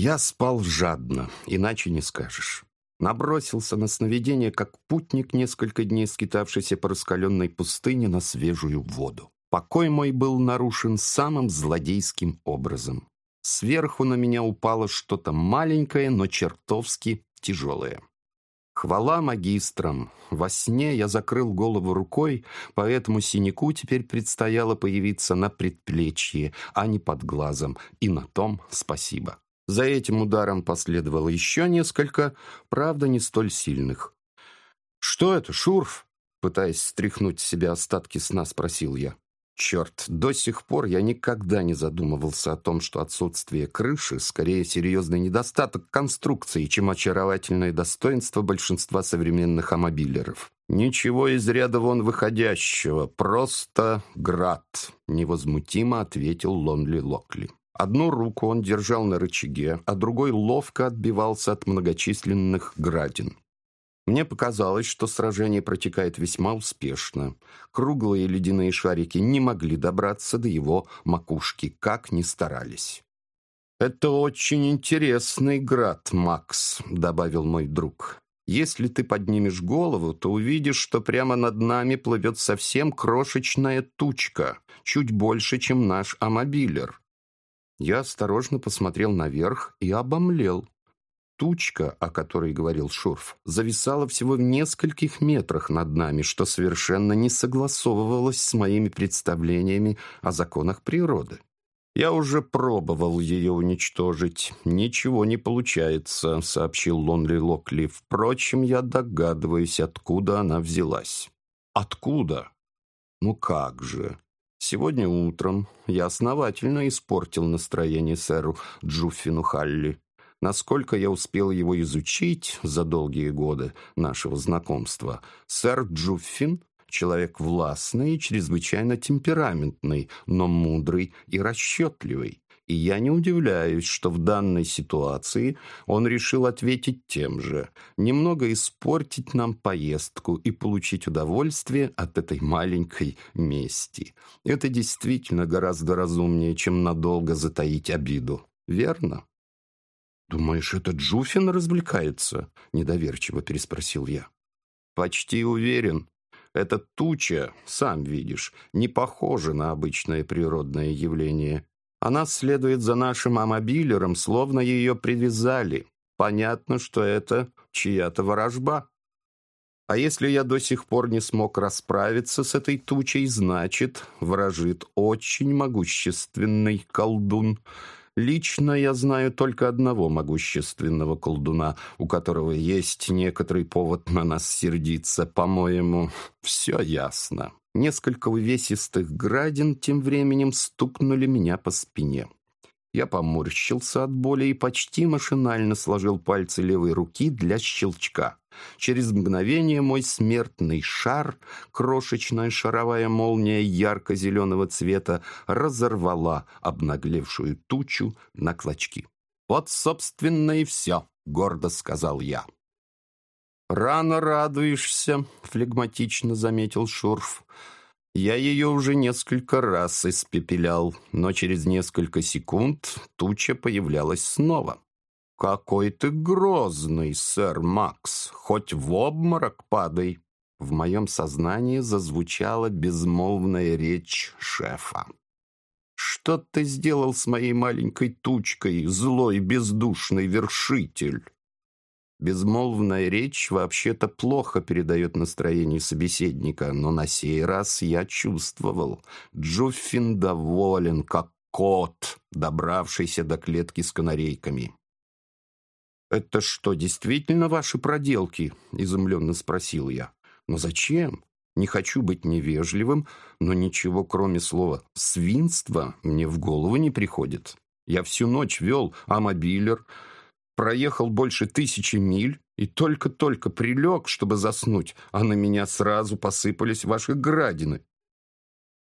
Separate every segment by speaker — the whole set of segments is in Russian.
Speaker 1: Я спал жадно, иначе не скажешь. Набросился на сновидение, как путник, несколько дней скитавшийся по раскаленной пустыне на свежую воду. Покой мой был нарушен самым злодейским образом. Сверху на меня упало что-то маленькое, но чертовски тяжелое. Хвала магистрам! Во сне я закрыл голову рукой, поэтому синяку теперь предстояло появиться на предплечье, а не под глазом, и на том спасибо. За этим ударом последовало еще несколько, правда, не столь сильных. «Что это, Шурф?» Пытаясь стряхнуть с себя остатки сна, спросил я. Черт, до сих пор я никогда не задумывался о том, что отсутствие крыши скорее серьезный недостаток конструкции, чем очаровательное достоинство большинства современных амобилеров. «Ничего из ряда вон выходящего, просто град», — невозмутимо ответил Лонли Локли. Одну руку он держал на рычаге, а другой ловко отбивался от многочисленных градин. Мне показалось, что сражение протекает весьма успешно. Круглые ледяные шарики не могли добраться до его макушки, как ни старались. «Это очень интересный град, Макс», — добавил мой друг. «Если ты поднимешь голову, то увидишь, что прямо над нами плывет совсем крошечная тучка, чуть больше, чем наш амобилер». Я осторожно посмотрел наверх и обомлел. Тучка, о которой говорил Шурф, зависала всего в нескольких метрах над нами, что совершенно не согласовывалось с моими представлениями о законах природы. «Я уже пробовал ее уничтожить. Ничего не получается», — сообщил Лонли Локли. «Впрочем, я догадываюсь, откуда она взялась». «Откуда?» «Ну как же?» Сегодня утром я основательно испортил настроение сэру Джуффину Халли. Насколько я успел его изучить за долгие годы нашего знакомства, сэр Джуффин — человек властный и чрезвычайно темпераментный, но мудрый и расчетливый. И я не удивляюсь, что в данной ситуации он решил ответить тем же, немного испортить нам поездку и получить удовольствие от этой маленькой мести. Это действительно гораздо разумнее, чем надолго затаить обиду. Верно? «Думаешь, этот Джуфин развлекается?» — недоверчиво переспросил я. «Почти уверен. Эта туча, сам видишь, не похожа на обычное природное явление. Она следует за нашим амобилером, словно ее привязали. Понятно, что это чья-то ворожба. А если я до сих пор не смог расправиться с этой тучей, значит, ворожит очень могущественный колдун». Лично я знаю только одного могущественного колдуна, у которого есть некоторый повод на нас сердиться. По-моему, все ясно. Несколько увесистых градин тем временем стукнули меня по спине. Я поморщился от боли и почти машинально сложил пальцы левой руки для щелчка. Через мгновение мой смертный шар, крошечная шаровая молния ярко-зеленого цвета, разорвала обнаглевшую тучу на клочки. «Вот, собственно, и все», — гордо сказал я. «Рано радуешься», — флегматично заметил Шурф. «Я ее уже несколько раз испепелял, но через несколько секунд туча появлялась снова». «Какой ты грозный, сэр Макс! Хоть в обморок падай!» В моем сознании зазвучала безмолвная речь шефа. «Что ты сделал с моей маленькой тучкой, злой бездушный вершитель?» Безмолвная речь вообще-то плохо передает настроение собеседника, но на сей раз я чувствовал. Джуффин доволен, как кот, добравшийся до клетки с канарейками. «Это что, действительно ваши проделки?» — изумленно спросил я. «Но зачем? Не хочу быть невежливым, но ничего, кроме слова «свинство», мне в голову не приходит. Я всю ночь вел амобилер, проехал больше тысячи миль и только-только прилег, чтобы заснуть, а на меня сразу посыпались ваши градины.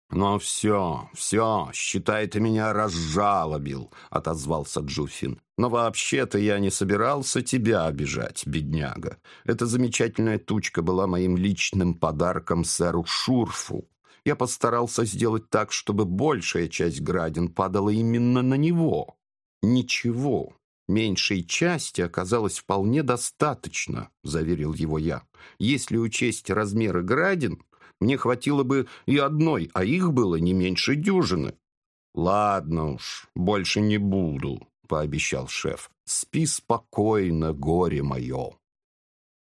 Speaker 1: «Ну все, все, считай, ты меня разжалобил», — отозвался Джуфин. «Но вообще-то я не собирался тебя обижать, бедняга. Эта замечательная тучка была моим личным подарком сэру Шурфу. Я постарался сделать так, чтобы большая часть градин падала именно на него. Ничего, «Меньшей части оказалось вполне достаточно», — заверил его я. «Если учесть размеры градин, мне хватило бы и одной, а их было не меньше дюжины». «Ладно уж, больше не буду», — пообещал шеф. «Спи спокойно, горе мое».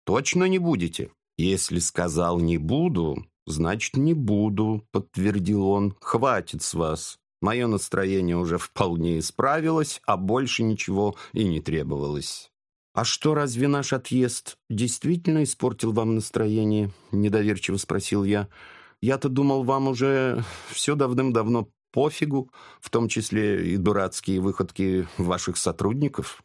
Speaker 1: «Точно не будете?» «Если сказал «не буду», значит, не буду», — подтвердил он. «Хватит с вас. Мое настроение уже вполне исправилось, а больше ничего и не требовалось». «А что, разве наш отъезд действительно испортил вам настроение?» — недоверчиво спросил я. «Я-то думал, вам уже все давным-давно пофигу, в том числе и дурацкие выходки ваших сотрудников».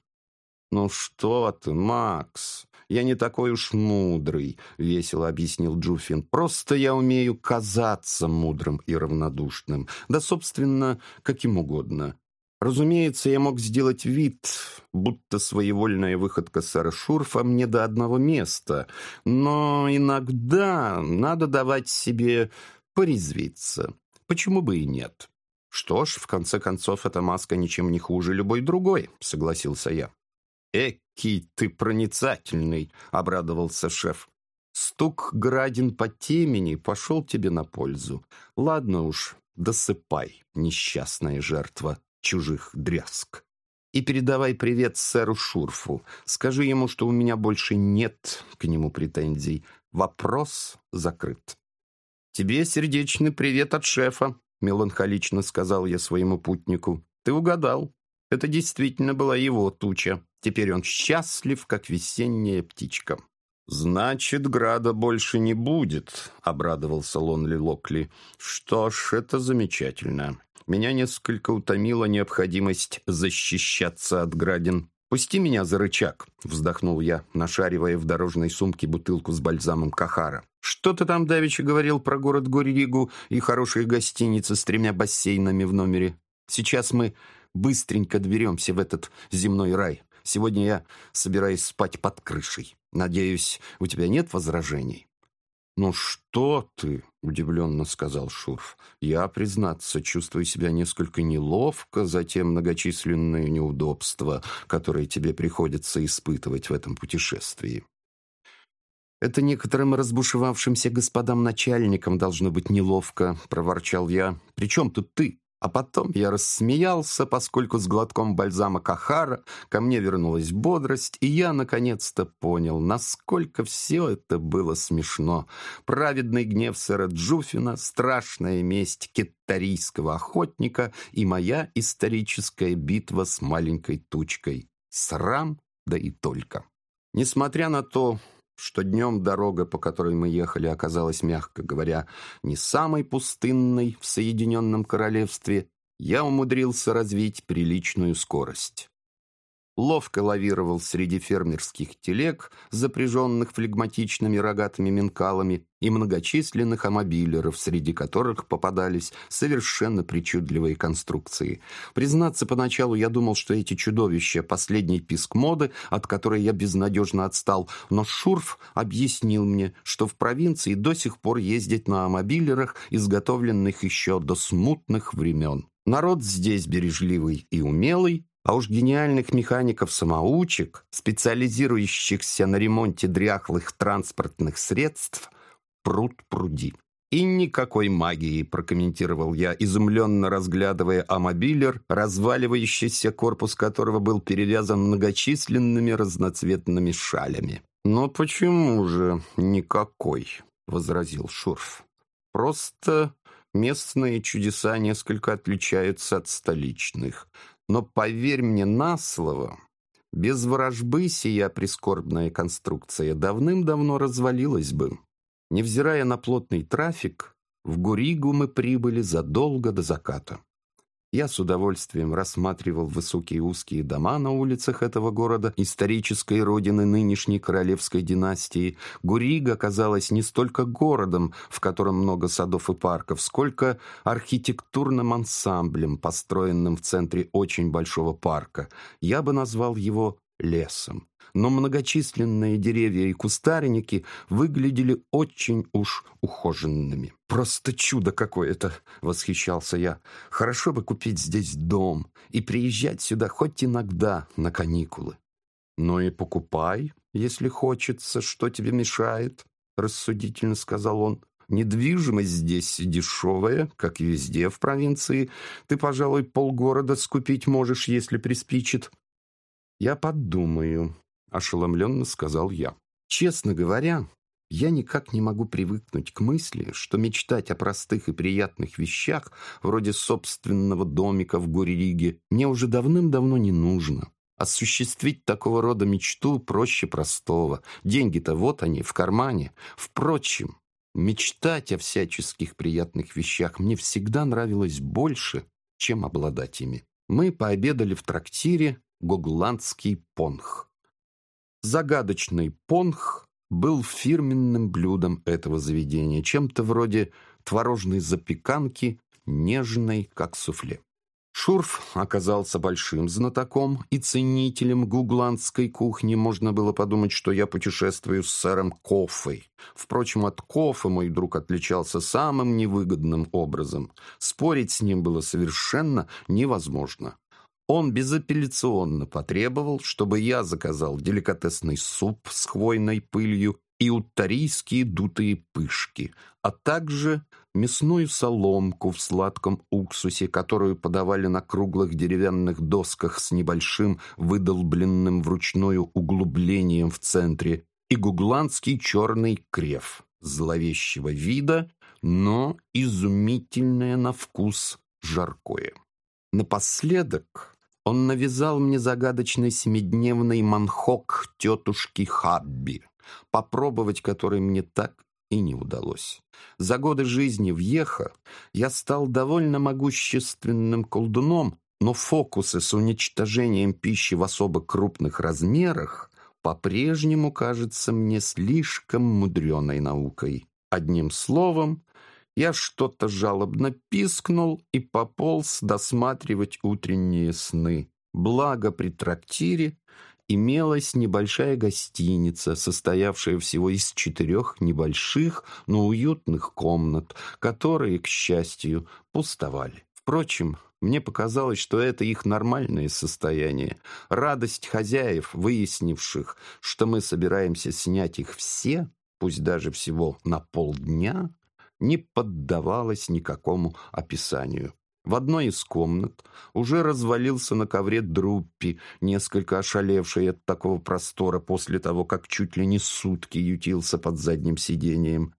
Speaker 1: «Ну что ты, Макс, я не такой уж мудрый», — весело объяснил Джуфин. «Просто я умею казаться мудрым и равнодушным. Да, собственно, каким угодно. Разумеется, я мог сделать вид, будто своевольная выходка сэра Шурфа мне до одного места, но иногда надо давать себе порезвиться. Почему бы и нет? Что ж, в конце концов, эта маска ничем не хуже любой другой, согласился я. «Экий ты проницательный!» — обрадовался шеф. «Стук градин по темени пошел тебе на пользу. Ладно уж, досыпай, несчастная жертва чужих дрязг. И передавай привет сэру Шурфу. Скажи ему, что у меня больше нет к нему претензий. Вопрос закрыт». «Тебе сердечный привет от шефа», — меланхолично сказал я своему путнику. «Ты угадал. Это действительно была его туча. Теперь он счастлив, как весенняя птичка. «Значит, града больше не будет», — обрадовался Лонли Локли. «Что ж, это замечательно. Меня несколько утомила необходимость защищаться от градин. «Пусти меня за рычаг», — вздохнул я, нашаривая в дорожной сумке бутылку с бальзамом Кахара. «Что ты там давеча говорил про город Горигу и хорошие гостиницы с тремя бассейнами в номере? Сейчас мы быстренько доберемся в этот земной рай. Сегодня я собираюсь спать под крышей. Надеюсь, у тебя нет возражений?» «Ну что ты?» — удивленно сказал Шурф. «Я, признаться, чувствую себя несколько неловко за те многочисленные неудобства, которые тебе приходится испытывать в этом путешествии». «Это некоторым разбушевавшимся господам начальникам должно быть неловко», — проворчал я. «При чем тут ты?» А потом я рассмеялся, поскольку с глотком бальзама Кахара ко мне вернулась бодрость, и я наконец-то понял, насколько все это было смешно. Праведный гнев сэра Джуфина, страшная месть кеттарийского охотника и моя историческая битва с маленькой тучкой. Срам, да и только. Несмотря на то, что днем дорога, по которой мы ехали, оказалась, мягко говоря, не самой пустынной в Соединенном Королевстве, я умудрился развить приличную скорость ловко лавировал среди фермерских телег, запряженных флегматичными рогатыми минкалами, и многочисленных амобилеров, среди которых попадались совершенно причудливые конструкции. Признаться, поначалу я думал, что эти чудовища — последний писк моды, от которой я безнадежно отстал, но Шурф объяснил мне, что в провинции до сих пор ездят на амобилерах, изготовленных еще до смутных времен. Народ здесь бережливый и умелый, а уж гениальных механиков-самоучек, специализирующихся на ремонте дряхлых транспортных средств, пруд пруди. И никакой магии, прокомментировал я, изумленно разглядывая амобилер, разваливающийся корпус которого был перевязан многочисленными разноцветными шалями. «Но почему же никакой?» — возразил Шурф. «Просто местные чудеса несколько отличаются от столичных. Но поверь мне на слово, без ворожбы сия прискорбная конструкция давным-давно развалилась бы. Невзирая на плотный трафик, в Гуригу мы прибыли задолго до заката. Я с удовольствием рассматривал высокие узкие дома на улицах этого города, исторической родины нынешней королевской династии. Гурига казалась не столько городом, в котором много садов и парков, сколько архитектурным ансамблем, построенным в центре очень большого парка. Я бы назвал его лесом. Но многочисленные деревья и кустарники выглядели очень уж ухоженными. «Просто чудо какое-то!» — восхищался я. «Хорошо бы купить здесь дом и приезжать сюда хоть иногда на каникулы». «Ну и покупай, если хочется, что тебе мешает», — рассудительно сказал он. «Недвижимость здесь дешевая, как и везде в провинции. Ты, пожалуй, полгорода скупить можешь, если приспичит». «Я подумаю», ошеломленно сказал я. Честно говоря, я никак не могу привыкнуть к мысли, что мечтать о простых и приятных вещах, вроде собственного домика в Горе-Риге, мне уже давным-давно не нужно. Осуществить такого рода мечту проще простого. Деньги-то вот они, в кармане. Впрочем, мечтать о всяческих приятных вещах мне всегда нравилось больше, чем обладать ими. Мы пообедали в трактире «Гогландский понг». Загадочный понх был фирменным блюдом этого заведения, чем-то вроде творожной запеканки, нежной, как суфле. Шурф оказался большим знатоком и ценителем гугландской кухни. Можно было подумать, что я путешествую с сэром Коффой. Впрочем, от Кофа мой друг отличался самым невыгодным образом. Спорить с ним было совершенно невозможно. Он безапелляционно потребовал, чтобы я заказал деликатесный суп с хвойной пылью и уттарийские дутые пышки, а также мясную соломку в сладком уксусе, которую подавали на круглых деревянных досках с небольшим выдолбленным вручную углублением в центре, и гугландский черный крев зловещего вида, но изумительное на вкус жаркое. Напоследок он навязал мне загадочный семидневный манхок тетушки Хабби, попробовать который мне так и не удалось. За годы жизни в Еха я стал довольно могущественным колдуном, но фокусы с уничтожением пищи в особо крупных размерах по-прежнему кажутся мне слишком мудреной наукой. Одним словом, я что-то жалобно пискнул и пополз досматривать утренние сны. Благо при трактире имелась небольшая гостиница, состоявшая всего из четырех небольших, но уютных комнат, которые, к счастью, пустовали. Впрочем, мне показалось, что это их нормальное состояние. Радость хозяев, выяснивших, что мы собираемся снять их все, пусть даже всего на полдня, не поддавалась никакому описанию. В одной из комнат уже развалился на ковре Друппи, несколько ошалевший от такого простора после того, как чуть ли не сутки ютился под задним сиденьем.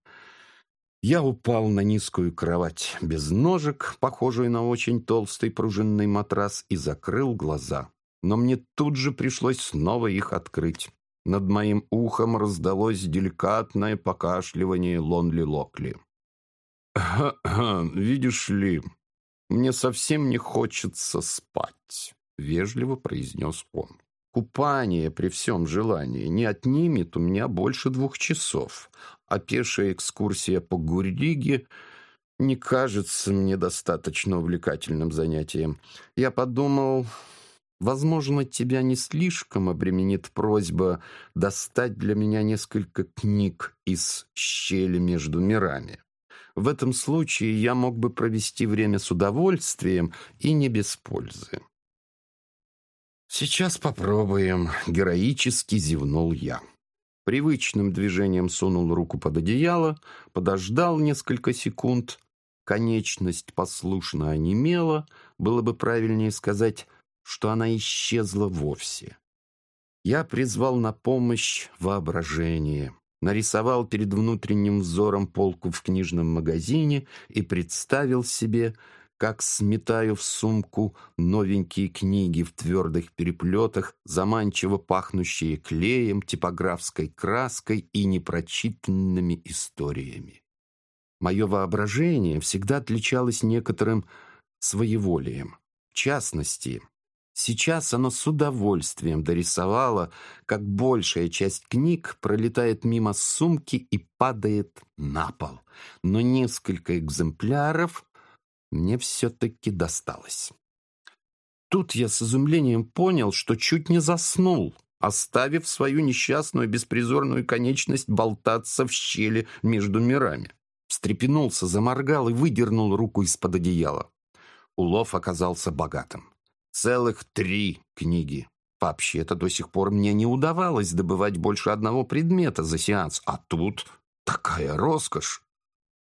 Speaker 1: Я упал на низкую кровать без ножек, похожую на очень толстый пружинный матрас, и закрыл глаза. Но мне тут же пришлось снова их открыть. Над моим ухом раздалось деликатное покашливание Лонли Локли. «Видишь ли, мне совсем не хочется спать», — вежливо произнес он. «Купание при всем желании не отнимет у меня больше двух часов, а пешая экскурсия по Гурриге не кажется мне достаточно увлекательным занятием. Я подумал, возможно, тебя не слишком обременит просьба достать для меня несколько книг из щели между мирами». В этом случае я мог бы провести время с удовольствием и не без пользы. «Сейчас попробуем», — героически зевнул я. Привычным движением сунул руку под одеяло, подождал несколько секунд. Конечность послушно онемела, было бы правильнее сказать, что она исчезла вовсе. Я призвал на помощь воображение нарисовал перед внутренним взором полку в книжном магазине и представил себе, как сметаю в сумку новенькие книги в твердых переплетах, заманчиво пахнущие клеем, типографской краской и непрочитанными историями. Мое воображение всегда отличалось некоторым своеволием. В частности, Сейчас оно с удовольствием дорисовало, как большая часть книг пролетает мимо сумки и падает на пол. Но несколько экземпляров мне все-таки досталось. Тут я с изумлением понял, что чуть не заснул, оставив свою несчастную беспризорную конечность болтаться в щели между мирами. Встрепенулся, заморгал и выдернул руку из-под одеяла. Улов оказался богатым. Целых три книги. Вообще-то до сих пор мне не удавалось добывать больше одного предмета за сеанс, а тут такая роскошь.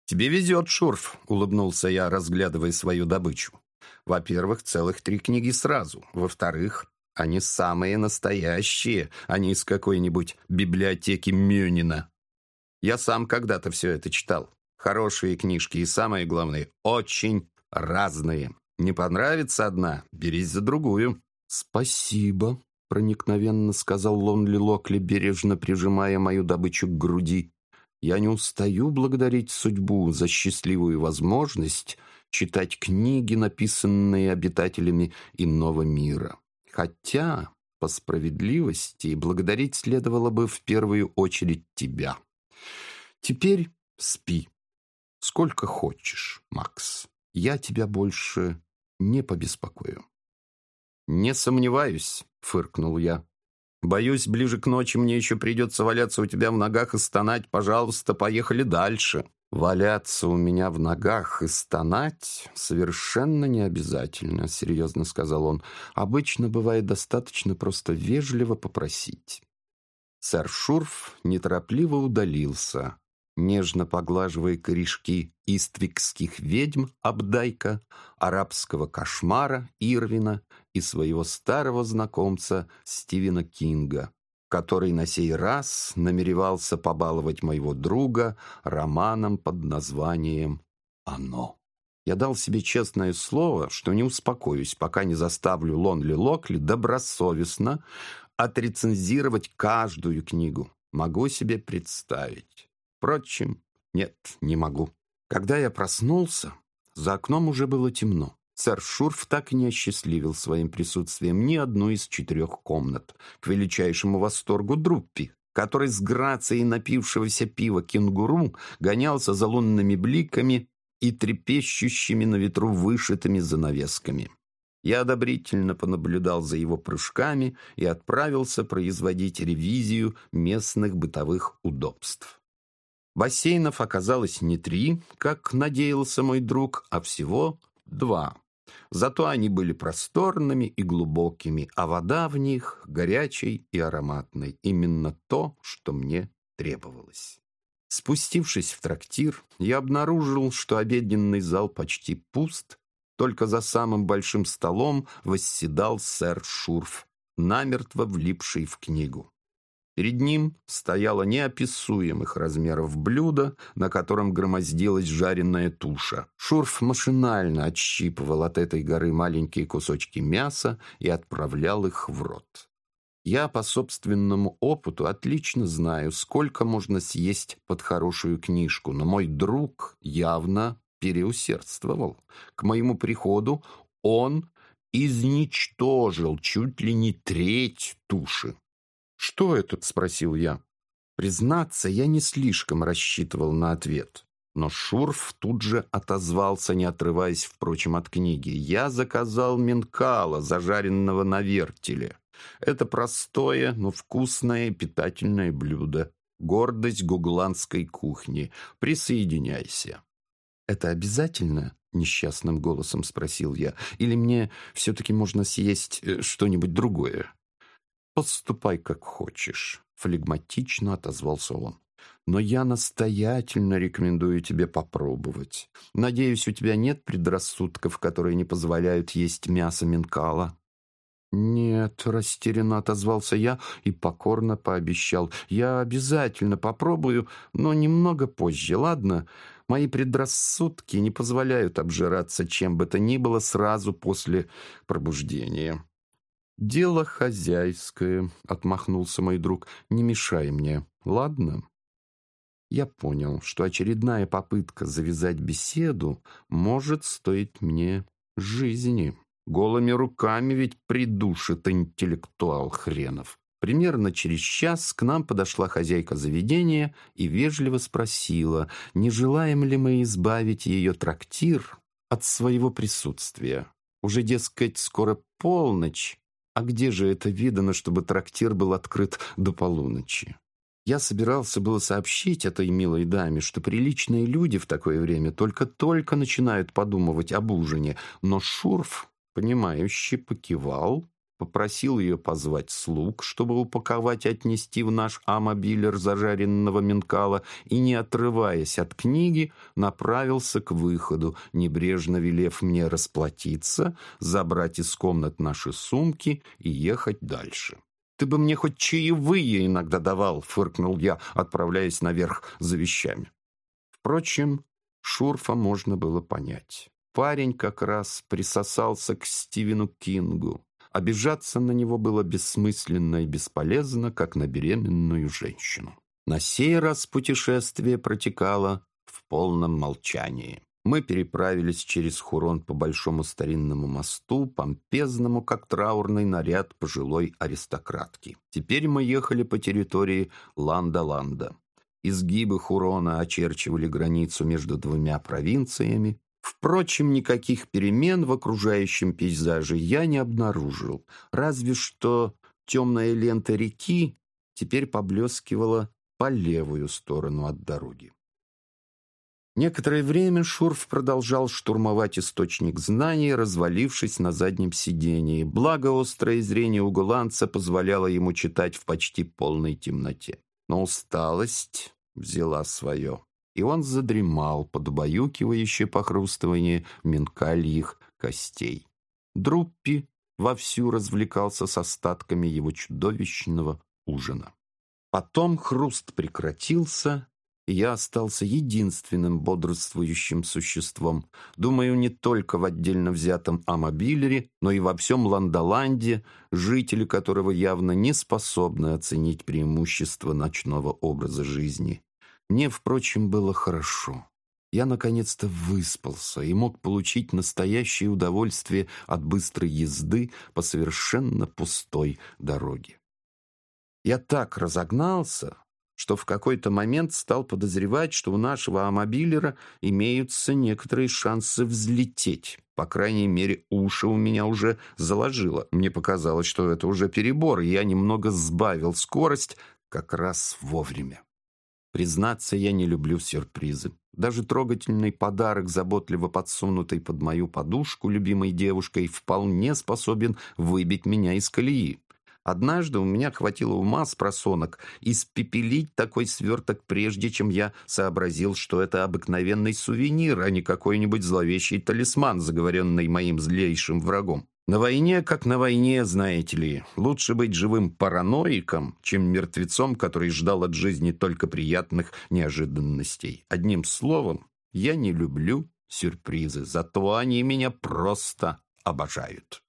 Speaker 1: «Тебе везет, Шурф», — улыбнулся я, разглядывая свою добычу. «Во-первых, целых три книги сразу. Во-вторых, они самые настоящие, а не из какой-нибудь библиотеки Мюнина. Я сам когда-то все это читал. Хорошие книжки и, самое главное, очень разные. Не понравится одна, берись за другую». «Спасибо», — проникновенно сказал Лонли Локли, бережно прижимая мою добычу к груди. «Я не устаю благодарить судьбу за счастливую возможность читать книги, написанные обитателями иного мира. Хотя, по справедливости, благодарить следовало бы в первую очередь тебя. Теперь спи. Сколько хочешь, Макс. Я тебя больше не побеспокою». «Не сомневаюсь», — фыркнул я. «Боюсь, ближе к ночи мне еще придется валяться у тебя в ногах и стонать. Пожалуйста, поехали дальше». «Валяться у меня в ногах и стонать совершенно не обязательно», — серьезно сказал он. «Обычно бывает достаточно просто вежливо попросить». Сэр Шурф неторопливо удалился, нежно поглаживая корешки иствикских ведьм Абдайка, арабского кошмара Ирвина и своего старого знакомца Стивена Кинга, который на сей раз намеревался побаловать моего друга романом под названием «Оно». Я дал себе честное слово, что не успокоюсь, пока не заставлю Лонли Локли добросовестно отрецензировать каждую книгу. Могу себе представить. Впрочем, нет, не могу. Когда я проснулся, за окном уже было темно. Сэр Шурф так и не осчастливил своим присутствием ни одну из четырех комнат, к величайшему восторгу Друппи, который с грацией напившегося пива кенгуру гонялся за лунными бликами и трепещущими на ветру вышитыми занавесками. Я одобрительно понаблюдал за его прыжками и отправился производить ревизию местных бытовых удобств. Бассейнов оказалось не три, как надеялся мой друг, а всего два. Зато они были просторными и глубокими, а вода в них горячей и ароматной. Именно то, что мне требовалось. Спустившись в трактир, я обнаружил, что обеденный зал почти пуст, только за самым большим столом восседал сэр Шурф, намертво влипший в книгу. Перед ним стояло неописуемых размеров блюдо, на котором громоздилась жареная туша. Шурф машинально отщипывал от этой горы маленькие кусочки мяса и отправлял их в рот. Я по собственному опыту отлично знаю, сколько можно съесть под хорошую книжку, но мой друг явно переусердствовал. К моему приходу он изничтожил чуть ли не треть туши. «Что это?» — спросил я. Признаться, я не слишком рассчитывал на ответ. Но Шурф тут же отозвался, не отрываясь, впрочем, от книги. «Я заказал минкала, зажаренного на вертеле. Это простое, но вкусное и питательное блюдо. Гордость гугландской кухни. Присоединяйся». «Это обязательно?» — несчастным голосом спросил я. «Или мне все-таки можно съесть э, что-нибудь другое?» «Поступай, как хочешь», — флегматично отозвался он. «Но я настоятельно рекомендую тебе попробовать. Надеюсь, у тебя нет предрассудков, которые не позволяют есть мясо минкала?» «Нет», — растерянно отозвался я и покорно пообещал. «Я обязательно попробую, но немного позже, ладно? Мои предрассудки не позволяют обжираться чем бы то ни было сразу после пробуждения». «Дело хозяйское», — отмахнулся мой друг. «Не мешай мне, ладно?» Я понял, что очередная попытка завязать беседу может стоить мне жизни. Голыми руками ведь придушит интеллектуал хренов. Примерно через час к нам подошла хозяйка заведения и вежливо спросила, не желаем ли мы избавить ее трактир от своего присутствия. Уже, дескать, скоро полночь, А где же это видано, чтобы трактир был открыт до полуночи? Я собирался было сообщить этой милой даме, что приличные люди в такое время только-только начинают подумывать об ужине, но Шурф, понимающе покивал попросил ее позвать слуг, чтобы упаковать и отнести в наш амобилер зажаренного минкала, и, не отрываясь от книги, направился к выходу, небрежно велев мне расплатиться, забрать из комнат наши сумки и ехать дальше. «Ты бы мне хоть чаевые иногда давал», — фыркнул я, отправляясь наверх за вещами. Впрочем, Шурфа можно было понять. Парень как раз присосался к Стивену Кингу. Обижаться на него было бессмысленно и бесполезно, как на беременную женщину. На сей раз путешествие протекало в полном молчании. Мы переправились через Хурон по большому старинному мосту, помпезному, как траурный наряд пожилой аристократки. Теперь мы ехали по территории Ланда-Ланда. Изгибы Хурона очерчивали границу между двумя провинциями, Впрочем, никаких перемен в окружающем пейзаже я не обнаружил, разве что темная лента реки теперь поблескивала по левую сторону от дороги. Некоторое время Шурф продолжал штурмовать источник знаний, развалившись на заднем сидении, благо острое зрение у голландца позволяло ему читать в почти полной темноте. Но усталость взяла свое и он задремал под убаюкивающее похрустывание минкальих костей. Друппи вовсю развлекался с остатками его чудовищного ужина. Потом хруст прекратился, и я остался единственным бодрствующим существом, думаю, не только в отдельно взятом Амобилере, но и во всем Ландоланде, жители которого явно не способны оценить преимущества ночного образа жизни. Мне, впрочем, было хорошо. Я наконец-то выспался и мог получить настоящее удовольствие от быстрой езды по совершенно пустой дороге. Я так разогнался, что в какой-то момент стал подозревать, что у нашего амобилера имеются некоторые шансы взлететь. По крайней мере, уши у меня уже заложило. Мне показалось, что это уже перебор, и я немного сбавил скорость как раз вовремя. Признаться, я не люблю сюрпризы. Даже трогательный подарок, заботливо подсунутый под мою подушку любимой девушкой, вполне способен выбить меня из колеи. Однажды у меня хватило ума с просонок испепелить такой сверток, прежде чем я сообразил, что это обыкновенный сувенир, а не какой-нибудь зловещий талисман, заговоренный моим злейшим врагом. На войне, как на войне, знаете ли, лучше быть живым параноиком, чем мертвецом, который ждал от жизни только приятных неожиданностей. Одним словом, я не люблю сюрпризы, зато они меня просто обожают.